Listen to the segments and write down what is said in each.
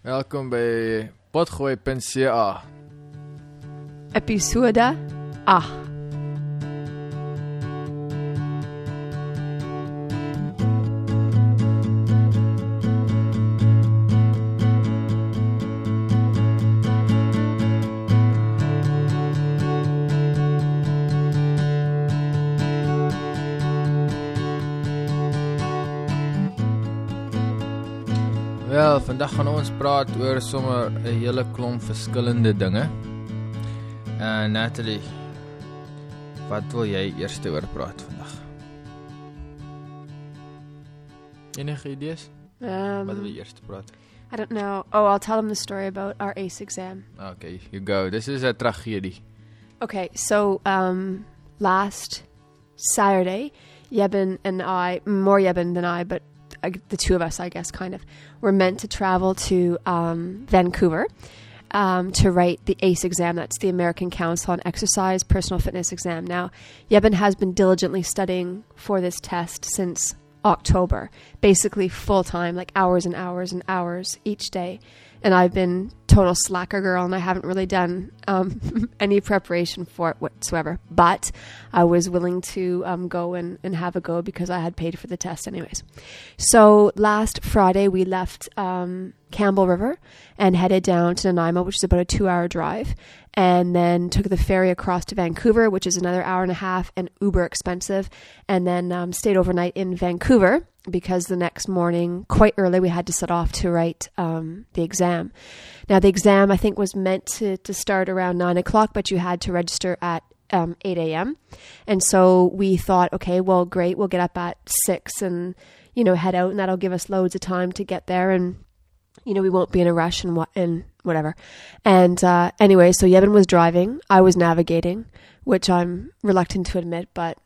Welkom by potgooi.ca. Episode 8. Praat oor sommer 'n hele klomp verskillende dinge. Uh Natalie, wat wil jy eers oor praat vandag? Enige idees? Um, Wat wil jy eers praat? I don't know. Oh, I'll tell them the story about our ACE exam. Okay, you go. This is 'n tragedie. Okay, so um, last Saturday, Yebin and I, more Yebin than I, but the two of us, I guess, kind of, were meant to travel to um, Vancouver um, to write the ACE exam. That's the American Council on Exercise Personal Fitness exam. Now, Eben has been diligently studying for this test since October, basically full time, like hours and hours and hours each day. And I've been total slacker girl, and I haven't really done um, any preparation for it whatsoever. But I was willing to um, go and, and have a go because I had paid for the test, anyways. So last Friday, we left um, Campbell River and headed down to Nanaimo, which is about a two hour drive, and then took the ferry across to Vancouver, which is another hour and a half and uber expensive, and then um, stayed overnight in Vancouver because the next morning, quite early, we had to set off to write um, the exam. Now, the exam I think was meant to, to start around nine o'clock, but you had to register at um, 8 a.m. And so we thought, okay, well, great, we'll get up at six and, you know, head out, and that'll give us loads of time to get there and you know, we won't be in a rush and what and whatever. And uh, anyway, so Eben was driving, I was navigating, which I'm reluctant to admit, but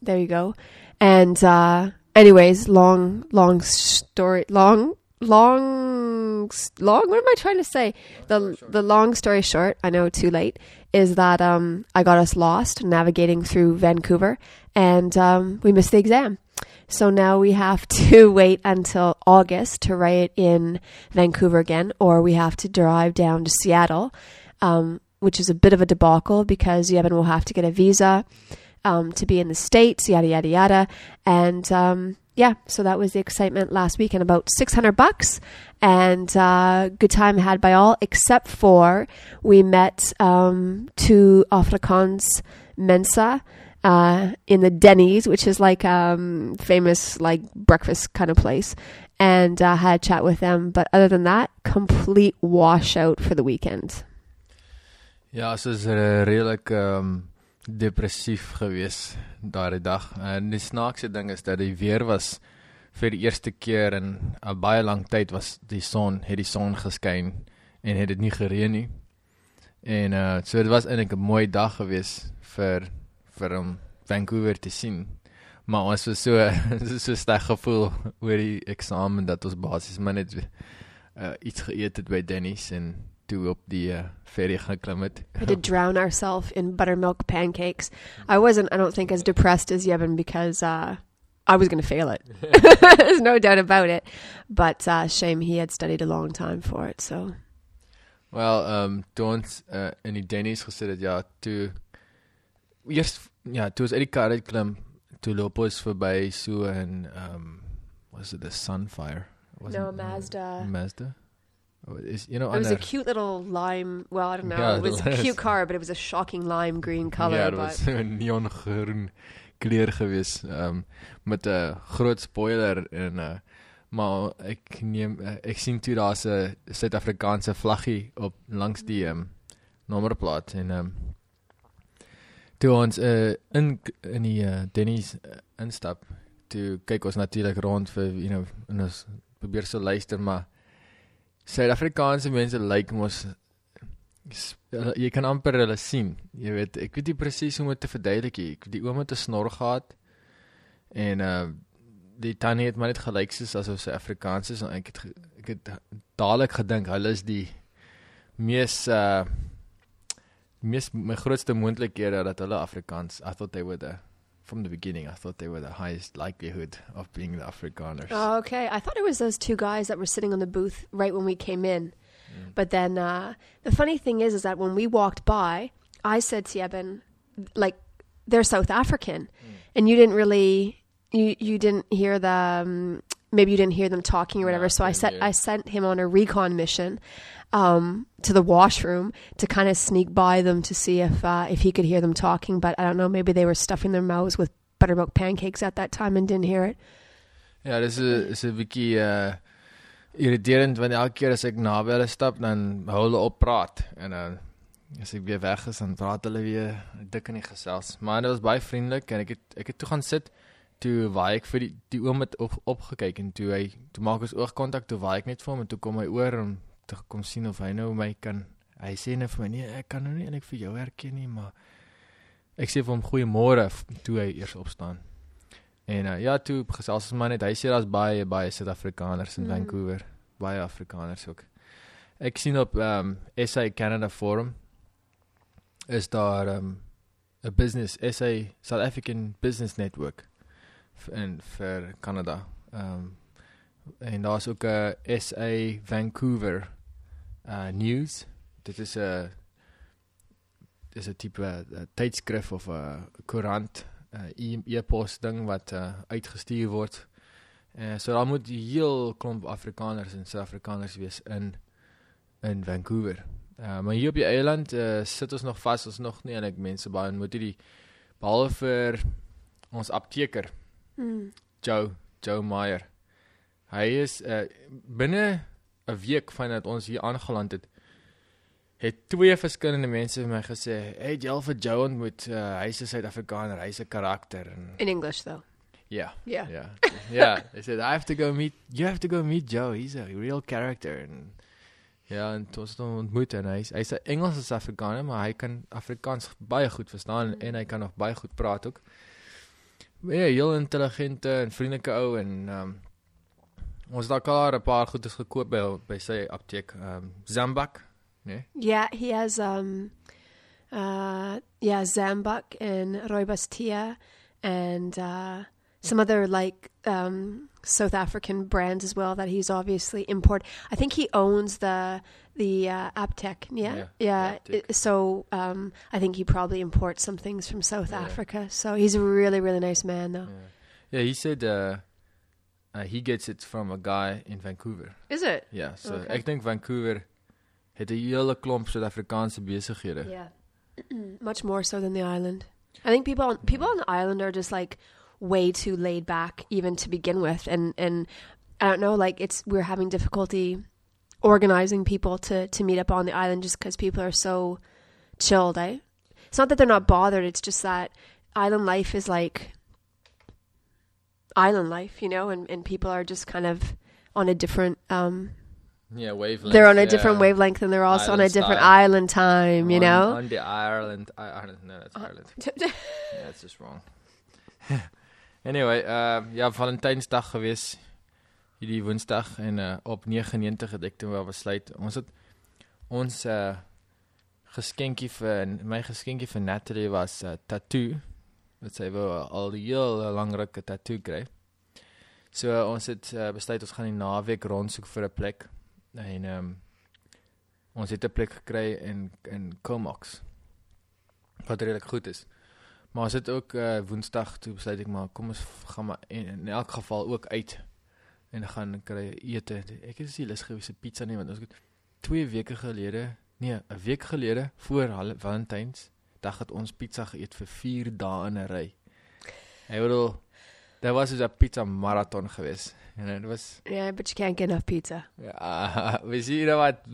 there you go. And uh, anyways, long, long story, long, long, long. What am I trying to say? The the long story short, I know too late, is that um, I got us lost navigating through Vancouver, and um, we missed the exam. So now we have to wait until August to write in Vancouver again, or we have to drive down to Seattle, um, which is a bit of a debacle because Eben will have to get a visa um, to be in the States, yada, yada, yada. And um, yeah, so that was the excitement last week, and about 600 bucks. And uh, good time had by all, except for we met um, two Afrikaans Mensa uh, in the Denny's, which is like um, famous like breakfast kind of place, and uh, had a chat with them. But other than that, complete washout for the weekend. Ja, so is uh, redelik um depressief geweest daardie dag. En die snaakse ding is dat die weer was vir die eerste keer in 'n baie lang tyd was die son, het die son geskyn en het dit nie gereën nie. En uh so dit was eintlik 'n mooi dag geweest vir vir om Vancouver te sien. Maar ons was so so sterk gevoel oor die eksamen dat ons basies maar net uh, iets geëet het by Denny's en toe op die uh, ferry geklim het. We had to drown ourselves in buttermilk pancakes. I wasn't, I don't think, as depressed as Eben because uh, I was going to fail it. There's no doubt about it. But uh, shame he had studied a long time for it. So Wel, ehm um, toe ons uh, in die Denny's gesit het, ja, toe eers ja, toe ons uit die kar uit klim, toe loop ons verby so en ehm um, was it the Sunfire? Was no it- Mazda. Mazda. Oh, is you know It was a cute little lime. Well, I don't know. Yeah, it was a cute car, but it was a shocking lime green color. Ja, dit but was 'n neongroen kleur gewees, ehm um, met 'n groot spoiler en uh maar ek neem uh, ek sien toe daar's 'n Suid-Afrikaanse vlaggie op langs die ehm um, nommerplaat en ehm um, toe ons uh, in in die uh, Denny's uh, instap, toe kyk ons natuurlik rond vir you know en ons probeer so luister maar Suid-Afrikaanse mense lyk like mos jy kan amper hulle sien. Jy weet, ek weet nie presies hoe om dit te verduidelik nie. Ek die oom het 'n snor gehad en uh die tannie het maar net gelyk soos asof sy Afrikaans is en ek het ek het dadelik gedink hulle is die mees uh mees my grootste moontlikhede dat hulle Afrikaans I thought they were the from the beginning, I thought they were the highest likelihood of being the Afrikaners. Oh, okay. I thought it was those two guys that were sitting on the booth right when we came in. But then uh, the funny thing is, is that when we walked by, I said to Eben, like, they're South African, and you didn't really, you you didn't hear the, um, maybe you didn't hear them talking or whatever. So I didn't. I sent him on a recon mission um, to the washroom to kind of sneak by them to see if uh, if he could hear them talking. But I don't know, maybe they were stuffing their mouths with buttermilk pancakes at that time and didn't hear it. Ja, dis 'n is 'n bietjie uh irriterend want elke keer as ek naby hulle stap dan hou hulle op praat en dan as ek weer weg is dan praat hulle weer dik in die gesels. Maar dit was baie vriendelik en ek het ek het toe gaan sit toe waai ek vir die die oom het op, opgekyk en toe hy toe maak ons oogkontak toe waai ek net vir hom en toe kom hy oor om te kom sien of hy nou my kan hy sê net vir my nee ek kan nou nie eintlik vir jou herken nie maar ek sê vir hom goeiemôre toe hy eers opstaan. En uh, ja, toe gesels ons maar net. Hy sê daar's baie baie Suid-Afrikaners in Mm. Vancouver, baie Afrikaners ook. Ek sien op ehm um, SA Canada Forum is daar ehm um, 'n business SA South African Business Network in vir Canada. Ehm um, en daar's ook 'n SA Vancouver uh news. Dit is 'n dis 'n tipe tydskrif of 'n koerant uh, e- ding wat uh, uitgestuur word. Uh, so daar moet heel klomp Afrikaners en Suid-Afrikaners wees in in Vancouver. Uh, maar hier op die eiland uh, sit ons nog vas, ons nog nie eintlik mense baie ontmoet hierdie behalwe vir ons apteker Mm. Joe Joe Meyer. Hy is uh, binne 'n week vandat ons hier aangeland het het twee verskillende mense vir my gesê, "Hey, jy al vir Joe ontmoet? Uh, hy's 'n Suid-Afrikaner, hy's 'n karakter." En In English, though. ja, Yeah. ja. Ja, hy sê, "I have to go meet you have to go meet Joe. He's a real character." En ja, en toe ons het hom ontmoet en hy's hy's 'n Engelse Suid-Afrikaner, maar hy kan Afrikaans baie goed verstaan Mm. en hy kan nog baie goed praat ook. Ja, heel intelligente en vriendelike ou en ehm um, ons daar klaar 'n paar goedes gekoop by by sy apteek, ehm um, Zam-Buk, né? Yeah, he has um uh yeah, Zam-Buk and Rooibos tea and uh some other like um South African brands as well that he's obviously import. I think he owns the the uh, Aptec, yeah. Yeah, Yeah. Aptec. So um I think he probably imports some things from South Yeah. Africa. So he's a really really nice man though. Yeah. yeah, he said uh, uh he gets it from a guy in Vancouver. Is it? Ja, so Okay. ek dink Vancouver het 'n hele klomp Suid-Afrikaanse besighede. Yeah. Much more so than the island. I think people on, people on the island are just like way too laid back even to begin with and and I don't know like it's we're having difficulty organizing people to to meet up on the island just cuz people are so chilled, eh? It's not that they're not bothered, it's just that island life is like island life, you know, and and people are just kind of on a different um Yeah, wavelength. they're on a yeah. different wavelength and they're also on a Island different style. island time, you On- know? On the Ireland, I, Ireland, no, that's Ireland. Yeah, that's just wrong. anyway, uh ja, Valentynsdag gewees hierdie Woensdag en uh op 99 het ek toe wel besluit. Ons het ons uh geskenkie vir my geskenkie vir Natalie was uh, tattoo. Wat sy wou al die heel langerike tattoo kry. So uh, ons het uh, besluit ons gaan die naweek rondsoek vir 'n plek en ehm um, ons het 'n plek gekry in in Comox. Wat redelik goed is. Maar ons het ook uh, Woensdag toe besluit ek maar kom ons gaan maar in, in elk geval ook uit en gaan kry ete. Ek is nie lus gewees vir pizza nie want ons het 2 weke gelede, nee, 'n week gelede voor Hal- Valentyns dag het ons pizza geëet vir 4 dae in 'n ry. Ek bedoel Daar was dus 'n pizza marathon geweest. En dit was Yeah, but you can't get enough pizza. ja, we zien er wat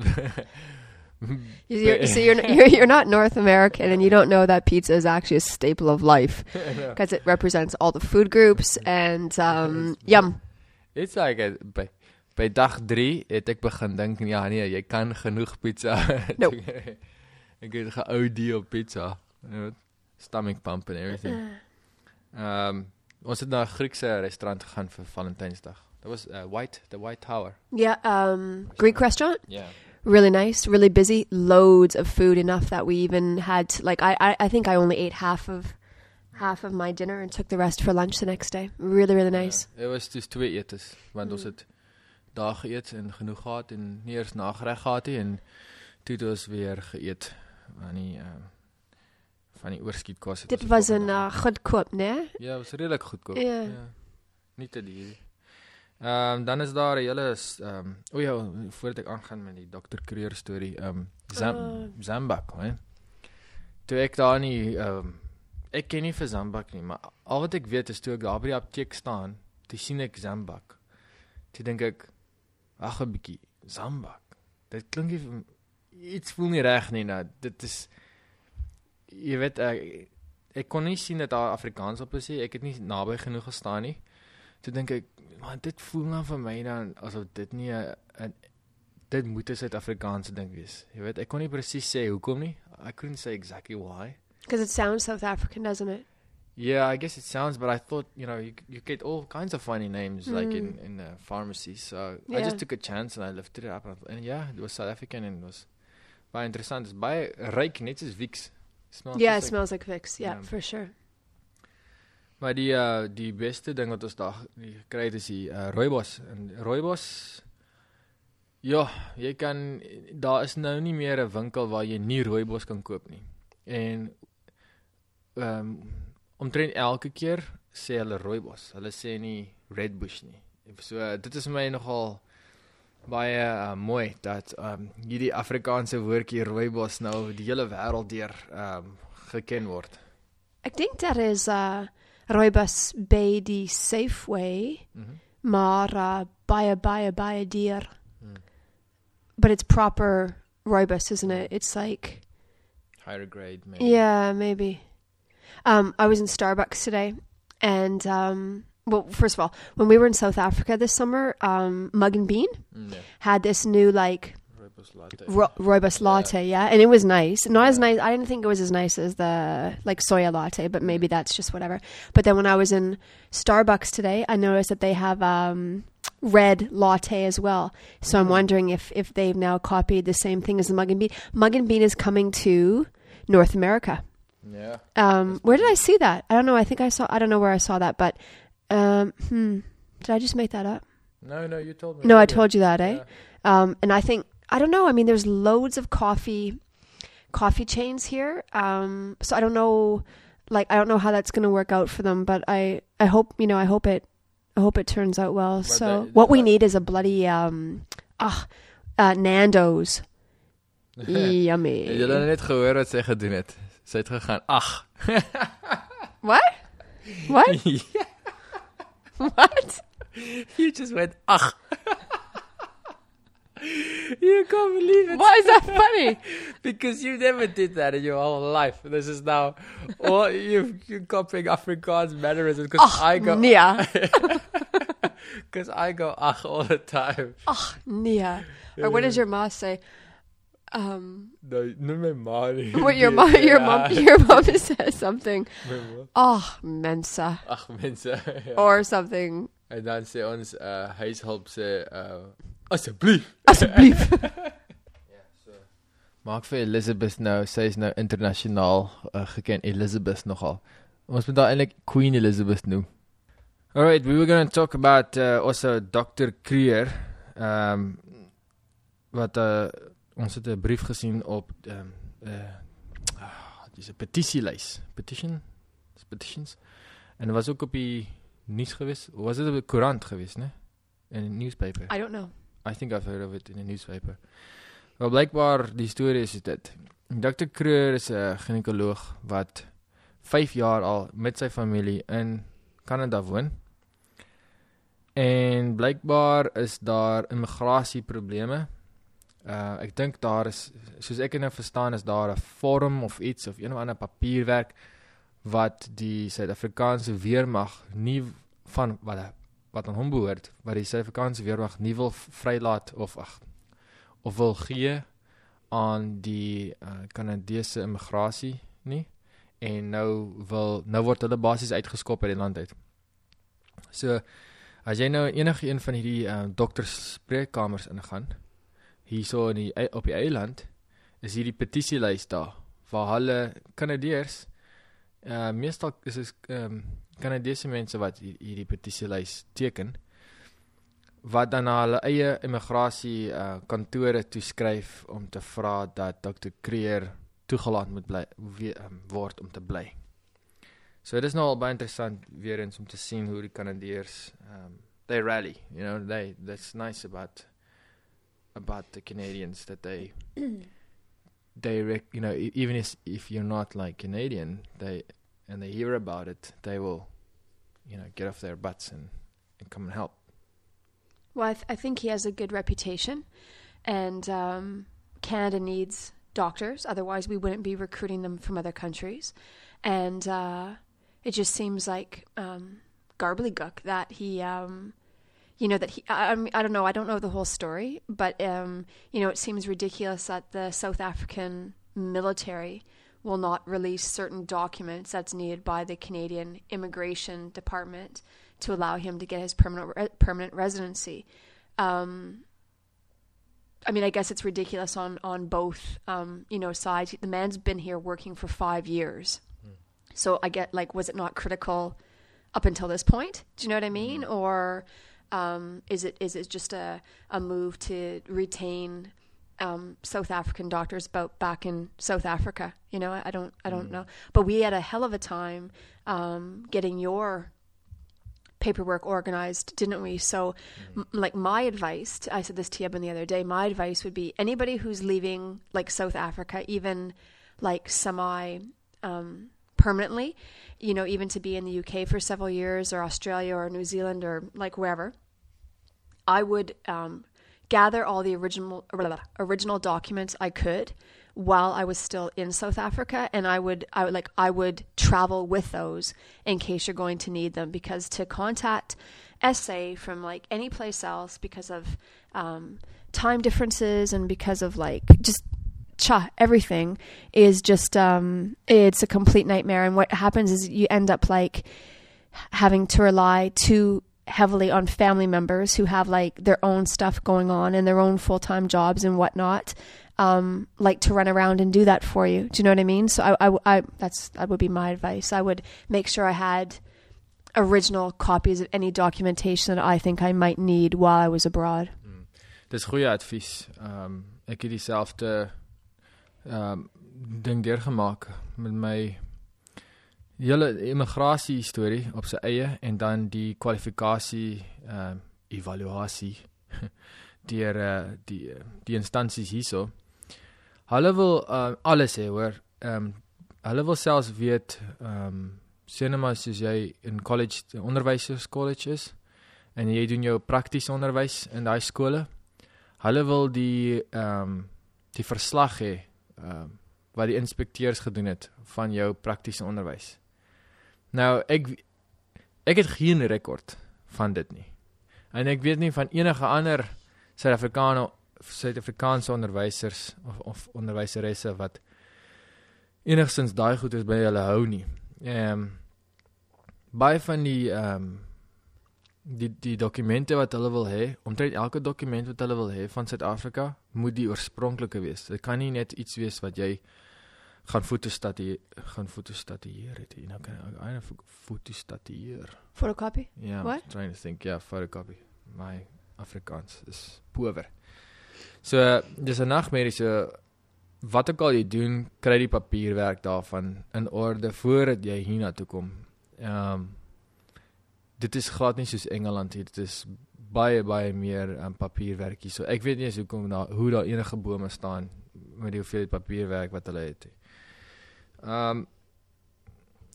You- You're, you're, you're you're not North American, and you don't know that pizza is actually a staple of life because it represents all the food groups and um, yum. It's like a, by by dag 3 het ek begin dink ja nee, jy kan genoeg pizza. Nope. Ek het ge-OD op pizza. You know, Stomach pump and everything. Um ons het na 'n Griekse restaurant gegaan vir Valentynsdag. That was uh, White, the White Tower. Yeah, um, Greek restaurant, Yeah. really nice, really busy, loads of food, enough that we even had like I, I I think I only ate half of half of my dinner and took the rest for lunch the next day. Really, really nice. Dit was dus twee etes want ons Mm. het daar geëet en genoeg gehad en nie eers nagereg gehad nie en toe het ons weer geëet van die ehm van die oorskiet kos. het Dit was dag uh, goedkoop, nee? Ja, was redelik goedkoop. Ja. Nie te duur. Ehm um, dan is daar 'n hele ehm um, o ja, voordat ek aangaan met die Dr. Creer storie, ehm um, Zam Ah. Zambak, hè. Toe ek daar nie ehm um, ek ken nie vir Zambak nie, maar al wat ek weet is toe ek daar by die apteek staan, toe sien ek Zambak. Toe dink ek wag 'n bietjie, Zambak. Dit klink nie vir iets voel nie reg nie nou. Dit is jy weet ek ek kon nie sien dat daar Afrikaans op is nie. Ek het nie naby genoeg gestaan nie. Toe dink ek, man, dit voel nou vir my dan asof dit nie 'n dit moet 'n Suid-Afrikaanse ding wees. Jy weet, ek kon nie presies sê hoekom nie. I couldn't say exactly why. Because it sounds South African, doesn't it? Yeah, I guess it sounds, but I thought you know you you get all kinds of funny names like in Mm. in uh, pharmacies. So I just took a chance and I lifted it up and, and yeah, it was South African and it was baie interessant. It's baie ryk net soos Wix. Smells yeah, it just like- smells like Vicks. Yeah, Yeah. for sure. Maar die uh die beste ding wat ons daar die gekry het is die uh rooibos en rooibos Ja, jy kan daar is nou nie meer 'n winkel waar jy nie rooibos kan koop nie. En ehm um, omtrent elke keer sê hulle rooibos. Hulle sê nie redbush nie. So uh, dit is my nogal baie uh, mooi dat ehm um, hierdie Afrikaanse woordjie rooibos nou die hele wêreld deur ehm um, geken word. I think that is uh, Rooibos by the Safeway. Mm maar uh, baie, baie, baie dear. Hmm. But it's proper Rooibos, isn't it? It's like, Higher grade maybe. yeah, maybe. Um, I was in Starbucks today, and um, well, first of all, when we were in South Africa this summer, um, Mug and Bean Mm, yeah. had this new like Rooibos latte. ro- Rooibos Yeah. latte, yeah, and it was nice. Not as nice. I didn't think it was as nice as the like soya latte, but maybe that's just whatever. But then when I was in Starbucks today, I noticed that they have um, red latte as well. So I'm Mm. wondering if if they've now copied the same thing as the Mug and Bean. Mug and Bean is coming to North America. Yeah. Um, where did I see that? I don't know. I think I saw. I don't know where I saw that, but um, hmm, did I just make that up? No, no, you told me. No, I told you that, eh? Yeah. Um, and I think I don't know. I mean, there's loads of coffee coffee chains here. Um, so I don't know. Like I don't know how that's going to work out for them, but I I hope you know I hope it I hope it turns out well. But so they- what we need is a bloody um ah uh, Nando's. Yummy. Het Julle net gehoor wat sy gedoen het. Sy het gegaan. Ag. What? What? Ja, what? you just went ag. you can't believe it. Why is that funny? Because you never did that in your whole life. This is now all you you copying Afrikaans mannerisms because Ach, I go nee. because I go ag all the time. Ach, Nia. Or what does your ma say? Um, No, no my nie. what your mom, your ja, mom, your mom says something. Oh, Mensa. Ag mense. Ja. Or something. En dan sê ons uh huishulp sê uh asseblief. Asseblief. Maak vir Elizabeth nou, sy is nou internasionaal uh, geken Elizabeth nogal. Ons moet haar eintlik Queen Elizabeth noem. Alright, we were going to talk about uh, also Dr. Creer. Um wat uh, ons het 'n brief gesien op um uh ah, dis 'n petisielys. Petition? Dis petitions. En dit was ook op die nuus gewees. Was dit op die koerant gewees, né? In 'n newspaper. I don't know. I think I've heard of it in a newspaper. Wel blykbaar die storie is dit. Dr. Kreur is 'n ginekoloog wat 5 jaar al met sy familie in Kanada woon. En blykbaar is daar immigrasieprobleme. Uh ek dink daar is soos ek dit nou verstaan is daar 'n vorm of iets of een of ander papierwerk wat die Suid-Afrikaanse weermag nie van wat wat aan hom behoort wat die Suid-Afrikaanse weermag nie wil vrylaat of ag of wil gee aan die uh, Kanadese immigrasie nie en nou wil nou word hulle basies uitgeskop uit die land uit. So as jy nou enige een van hierdie uh, dokters spreekkamers ingaan hierso in die ei- op die eiland is hierdie petisielys daar waar hulle Kanadeërs uh meestal is dit ehm um, Kanadese mense wat hier- hierdie petisielys teken wat dan na hulle eie immigrasie uh kantore toeskryf om te vra dat Dr. Creer toegelaat moet bly we, um, word om te bly. So dit is nou al baie interessant weer eens om te sien hoe die Kanadeërs um they rally, you know, they that's nice about about the Canadians that they they rec- you know e- even if if you're not like Canadian they and they hear about it they will you know get off their butts and, and come and help Well, I, th- I think he has a good reputation, and um, Canada needs doctors. Otherwise, we wouldn't be recruiting them from other countries. And uh, it just seems like um, gobbledygook that he, um, you know, that he. I, I, don't know. I don't know the whole story, but um, you know, it seems ridiculous that the South African military will not release certain documents that's needed by the Canadian Immigration Department to allow him to get his permanent re- permanent residency. Um, I mean, I guess it's ridiculous on on both um, you know sides. The man's been here working for five years, so I get like, was it not critical up until this point? Do you know what I mean? Or um, is it is it just a a move to retain um, South African doctors about back in South Africa? You know, I, I don't I don't know. But we had a hell of a time um, getting your paperwork organized, didn't we? So, m- like my advice, to, I said this to Eben the other day. My advice would be anybody who's leaving like South Africa, even like semi um, permanently, you know, even to be in the UK for several years, or Australia, or New Zealand, or like wherever. I would um, gather all the original original documents I could while I was still in South Africa, and I would I would like I would travel with those in case you're going to need them because to contact SA from like any place else because of um, time differences and because of like just cha everything is just um it's a complete nightmare. And what happens is you end up like having to rely too heavily on family members who have like their own stuff going on and their own full-time jobs and whatnot um like to run around and do that for you. Do you know what i mean? So i i, I that's that would be my advice. I would make sure i had original copies of any documentation that i think i might need while i was abroad. Dis goeie advies. Ehm um, het dieselfde ehm um, ding deurgemaak met my hele immigrasie storie op sy eie en dan die kwalifikasie ehm um, evaluasie deur uh, die die instansies hierso. Hulle wil uh, alles hê hoor. Ehm um, hulle wil selfs weet ehm um, sien maar as jy in college college is en jy doen jou praktiese onderwys in daai skole Hulle wil die ehm um, die verslag hê ehm um, wat die inspekteurs gedoen het van jou praktiese onderwys. Nou ek ek het geen rekord van dit nie. En ek weet nie van enige ander Suid-Afrikaanse Suid-Afrikaanse onderwysers of, of onderwyseresse wat enigstens daai goed is by hulle hou nie. Ehm um, baie van die ehm um, die die dokumente wat hulle wil hê, omtrent elke dokument wat hulle wil hê van Suid-Afrika, moet die oorspronklike wees. Dit kan nie net iets wees wat jy gaan fotostatueer gaan fotostatueer het. You know, kan I know fotostatueer. photocopy Yeah, What? I'm trying to think. Yeah, photocopy. My Afrikaans is power. So, dis 'n nagmerrie so wat ook al jy doen, kry die papierwerk daarvan in orde voordat jy hiernatoe kom. Ehm um, dit is glad nie soos Engeland hier. Dit is baie baie meer um, papierwerkie. So ek weet nie eens hoekom daar hoe daar enige bome staan met die hoeveelheid papierwerk wat hulle het. nie. Ehm um,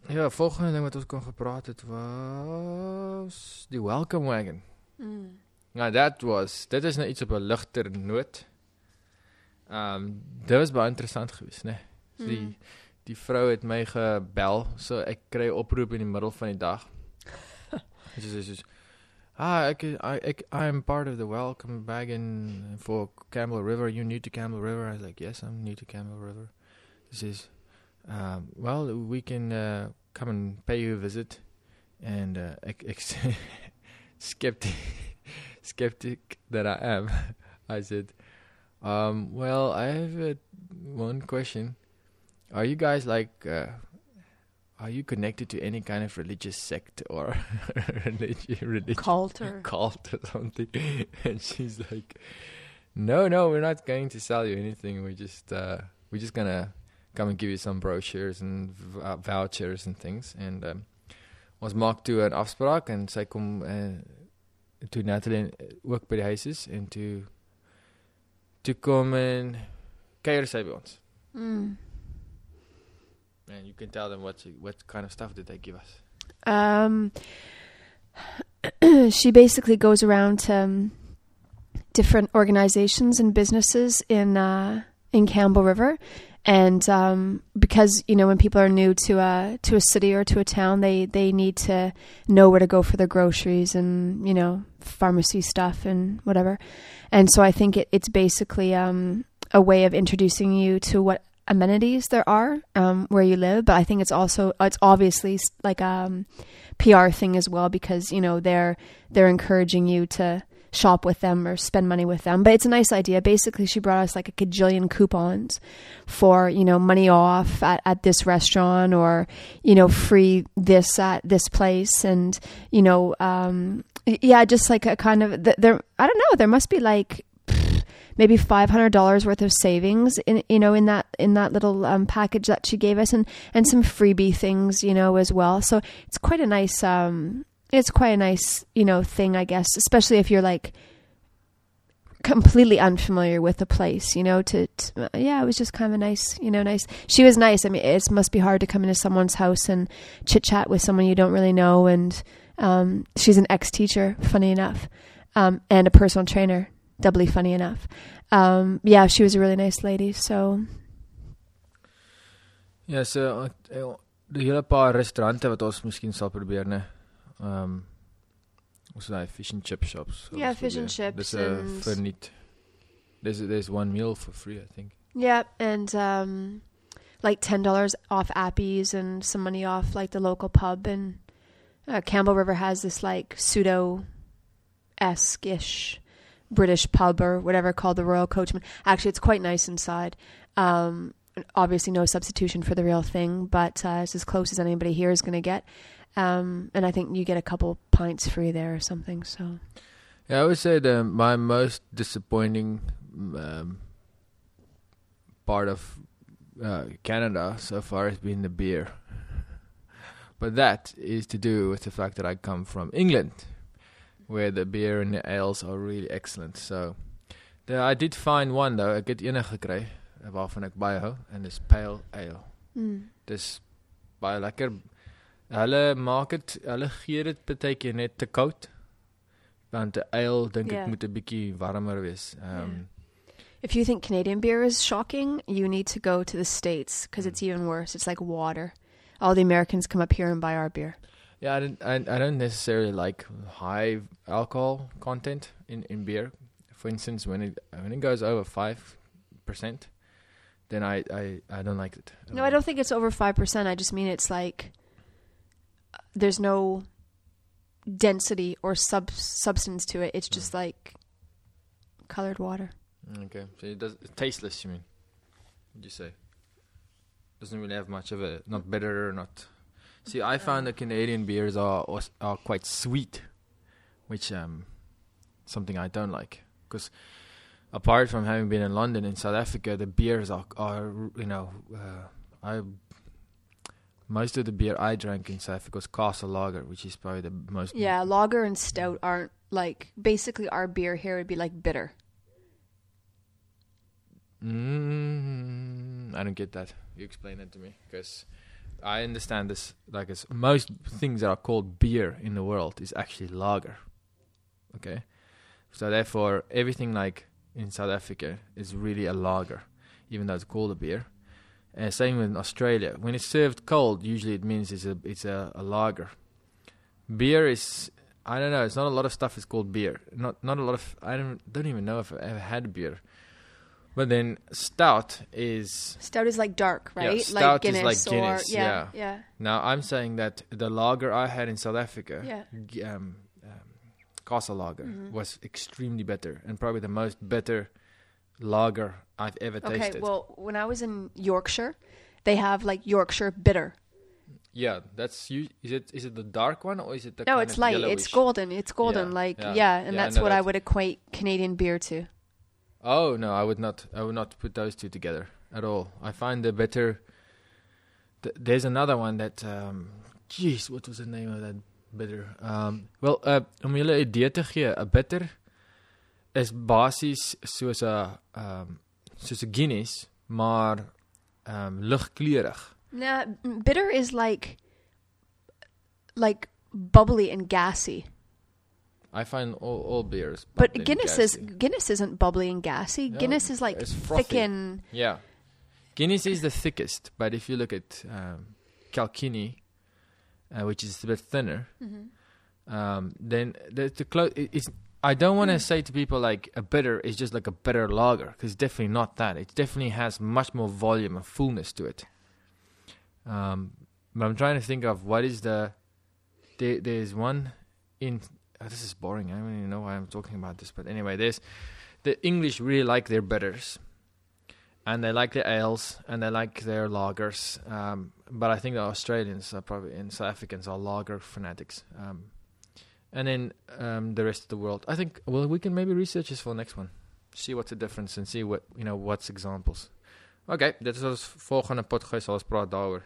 ja, volgende ding wat ons kon gepraat het was die welcome wagon. mm. Nou that was dit is nou iets op 'n ligter noot. Ehm um, dit was baie interessant geweest, né? Nee? So die Mm. die vrou het my gebel, so ek kry 'n oproep in die middel van die dag. Sê soos Ah, ek I ek I am part of the welcome wagon for Campbell River. You new to Campbell River? I was like, "Yes, I'm new to Campbell River." She says, um, "Well, we can uh, come and pay you a visit." And uh, ek, ek skeptic skeptic that I am, I said, um, "Well, I have uh, one question. Are you guys like uh, are you connected to any kind of religious sect or religion, religion Cult or cult or something? And she's like, no, no, we're not going to sell you anything. We're just uh, we're just gonna come and give you some brochures and v- uh, vouchers and things. And um, ons maak toe 'n afspraak en sy kom uh, toe Natalie ook by die huis is en toe toe kom en kuier sy by ons. Mm. And you can tell them what what kind of stuff did they give us. Um, she basically goes around to um, different organizations and businesses in uh, in Campbell River, and um, because you know when people are new to a to a city or to a town, they they need to know where to go for their groceries and you know pharmacy stuff and whatever. And so I think it, it's basically um, a way of introducing you to what amenities there are um, where you live. But I think it's also it's obviously like a um, PR thing as well because you know they're they're encouraging you to shop with them or spend money with them. But it's a nice idea. Basically, she brought us like a gajillion coupons for you know money off at, at this restaurant or you know free this at this place and you know um yeah just like a kind of th- there i don't know there must be like maybe $500 worth of savings in you know in that in that little um, package that she gave us and and some freebie things you know as well. So it's quite a nice um it's quite a nice you know thing i guess especially if you're like completely unfamiliar with the place you know to, to yeah it was just kind of nice you know nice she was nice. I mean it must be hard to come into someone's house and chit chat with someone you don't really know. And um she's an ex-teacher funny enough um and a personal trainer doubly funny enough um yeah she was a really nice lady so Ja, so die hele paar restaurante wat ons miskien sal probeer, né? Ehm um, ons daai fish and chip shops. Ja, ons fish and chips Dis 'n verniet. There's there's one meal for free, I think. Yeah, and um, like ten dollars off Appy's and some money off like the local pub and uh, Campbell River has this like pseudo esque ish British pub or whatever called the Royal Coachman. Actually, it's quite nice inside. Um, obviously, no substitution for the real thing, but uh, it's as close as anybody here is going to get. Um, and I think you get a couple pints free there or something. So Yeah, I would say the my most disappointing um, part of uh, Canada so far has been the beer. But that is to do with the fact that I come from England, where the beer and the ales are really excellent. So, the, I did find one though. Ek het ene gekry waarvan ek baie hou en dis pale ale. mm. Dis baie lekker. Hulle maak dit, hulle gee dit baie keer net te koud. Want 'n ale dink Ja. ek moet 'n bietjie warmer wees. Ehm um, If you think Canadian beer is shocking, you need to go to the States because it's even worse. It's like water. All the Americans come up here and buy our beer. Yeah, I don't I, I don't necessarily like high alcohol content in in beer. For instance, when it when it goes over 5%, then I I I don't like it. No, I don't think it's over 5%. I just mean it's like uh, there's no density or sub substance to it. It's just like colored water. Okay. So it does it's tasteless, you mean? Would you say? Doesn't really have much of a not bitter, or not. See, I found that Canadian beers are are, quite sweet, which um something I don't like because apart from having been in London in South Africa, the beers are are you know uh, I most of the beer I drank in South Africa was Castle Lager, which is probably the most Yeah, lager and stout aren't like basically our beer here would be like bitter. Mm, I don't get that. You explain it to me because I understand this. Like, it's, most things that are called beer in the world is actually lager. Okay, so therefore, everything like in South Africa is really a lager, even though it's called a beer. And same with Australia. When it's served cold, usually it means it's a it's a, a lager. Beer is I don't know. It's not a lot of stuff is called beer. Not not a lot of I don't don't even know if I ever had beer. But then stout is Stout is like dark, right? Yeah, stout like is Guinness, like Guinness, or yeah, yeah. now I'm saying that the lager I had in South Africa, Yeah. um, um, Castle Lager, Mhm. was extremely better and probably the most better lager I've ever Okay, tasted. Okay, well, when I was in Yorkshire, they have like Yorkshire bitter. Yeah, that's you. Is it is it the dark one or is it the No, it's light. yellowish? It's golden. It's golden. Yeah, like yeah, yeah, and yeah, that's what I would equate Canadian beer to. Oh no, I would not. I would not put those two together at all. I find the better. Th- there's another one that. Um, jeez, what was the name of that bitter? Um, well, uh, om 'n idee te gee, 'n bitter is basies soos 'n um, soos 'n Guinness, maar um, ligkleurig. Nah, bitter is like like bubbly and gassy. I find all, all beers. But Guinness is Guinness isn't bubbly and gassy. No, Guinness is like thick and Yeah. Guinness is the thickest, but if you look at um, Kilkenny, uh, which is a bit thinner, um, then the, the clo- it- it's. I don't want to say to people like a bitter is just like a bitter lager because it's definitely not that. It definitely has much more volume and fullness to it. Um, but I'm trying to think of what is the. There, there's one in. Oh, this is boring. I don't even know why I'm talking about this, but anyway, there's the English really like their bitters and they like their ales and they like their lagers. Um, but I think the Australians are probably and South Africans are lager fanatics. Um, and then um, the rest of the world, I think. Well, we can maybe research this for the next one. See what's the difference and see what you know what's examples. Okay, dit is ons volgende potgooi sal ons praat daaroor.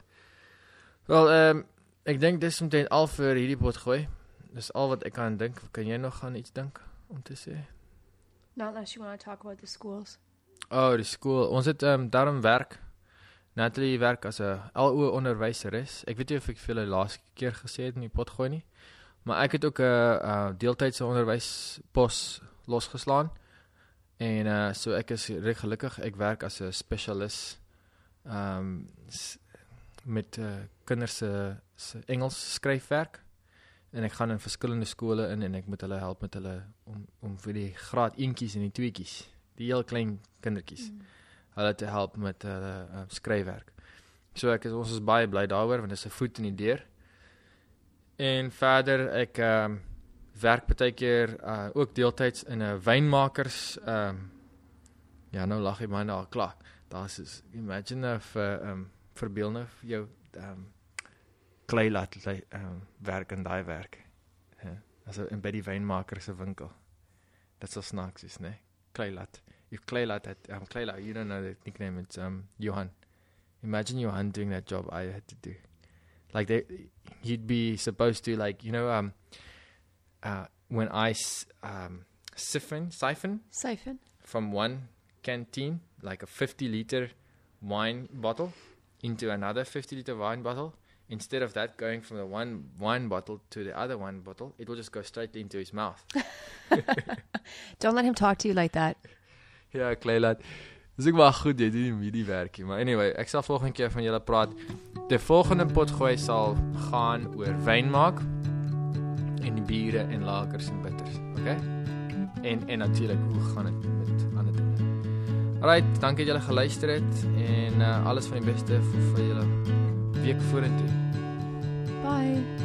Wel, ehm um, ek dink dis omtrent al vir hierdie. Dis al wat ek kan dink. Kan jy nog aan iets dink om te sê? not unless you want to talk about the schools. Oh, die skool. Ons het ehm um, daarom werk. Natalie werk as 'n LO onderwyseres. Ek weet nie of ek vir julle laaste keer gesê het in die pot gooi nie. Maar ek het ook 'n uh, deeltydse onderwyspos losgeslaan. En uh so ek is reg gelukkig. Ek werk as 'n spesialis ehm um, met uh, kinders se se Engels skryfwerk. En ek gaan in verskillende skole in en ek moet hulle help met hulle om om vir die graad 1tjies en die 2tjies die heel klein kindertjies hulle te help met hulle uh, skryfwerk. So ek is ons is baie bly daaroor want dit is 'n voet in die deur. En verder ek ehm um, werk baie keer uh, ook deeltyds in 'n wynmakers ehm um, ja nou lag jy maar nou klaar. Daar's is imagine of ehm um, verbeel nou jou ehm um, Kleilat ehm um, werk in daai werk. Ja, as 'n by die wynmaker se winkel. Dit sal snaaks is, né? Nee? Kleilat. If Kleilat had um Kleilat, you don't know the nickname. It's um Johan. Imagine Johan doing that job I had to do. Like they, he'd be supposed to like you know um uh when I um siphon siphon Siphon. from one canteen like a 50 liter wine bottle into another 50 liter wine bottle. Instead of that going from the one wine bottle to the other wine bottle, it will just go straight into his mouth. Don't let him talk to you like that. Ja, Kleilat. Dis ook maar goed jy doen hierdie werkie, maar anyway, ek sal volgende keer van julle praat. Die volgende potgooi sal gaan oor wyn maak en die biere en lagers en bitters, okay? En en natuurlik hoe gaan dit met ander dinge. Alright, dankie dat julle geluister het en uh, alles van die beste vir, vir julle week vorentoe. Bye.